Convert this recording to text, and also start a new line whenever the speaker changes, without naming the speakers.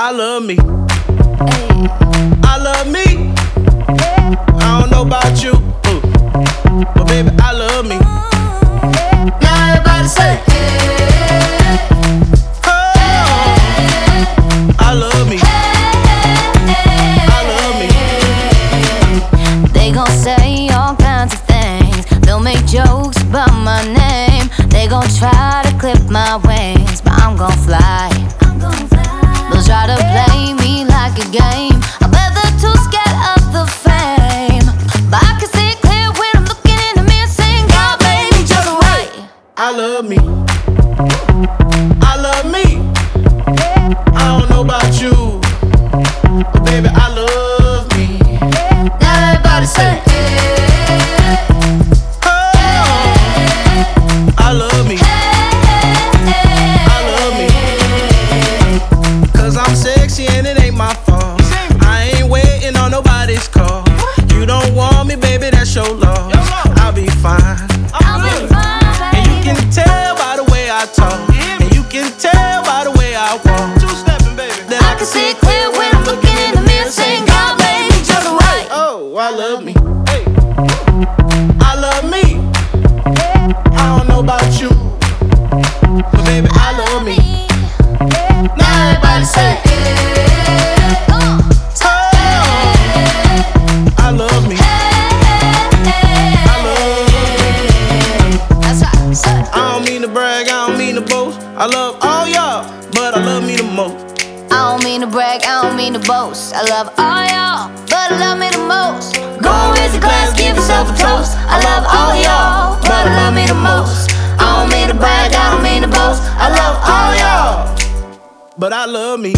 I love me. I love me. I don't know about you, ooh. but baby, I love me.
Now everybody say,
Oh, I love me. I love me.
They gon' say all kinds of things. They'll make jokes about my name. They gon' try to clip my wings, but I'm gon' fly. I
love me. I love me. I don't know about you, but baby, I love me.
everybody say,
I love me. I love me. Cause I'm sexy and it ain't my fault. I love me. I don't know about you. But baby, I love me.
now everybody say,
Oh, I love me. I don't mean to brag, I don't mean to boast. I love all y'all, but I love me the most.
I don't mean to brag, I don't mean to boast. I love all y'all, but I love me the most. Go raise a glass, yourself a toast. I love all y'all, but I love me the most. I don't mean to brag, I don't mean to boast. I love all y'all.
But I love me.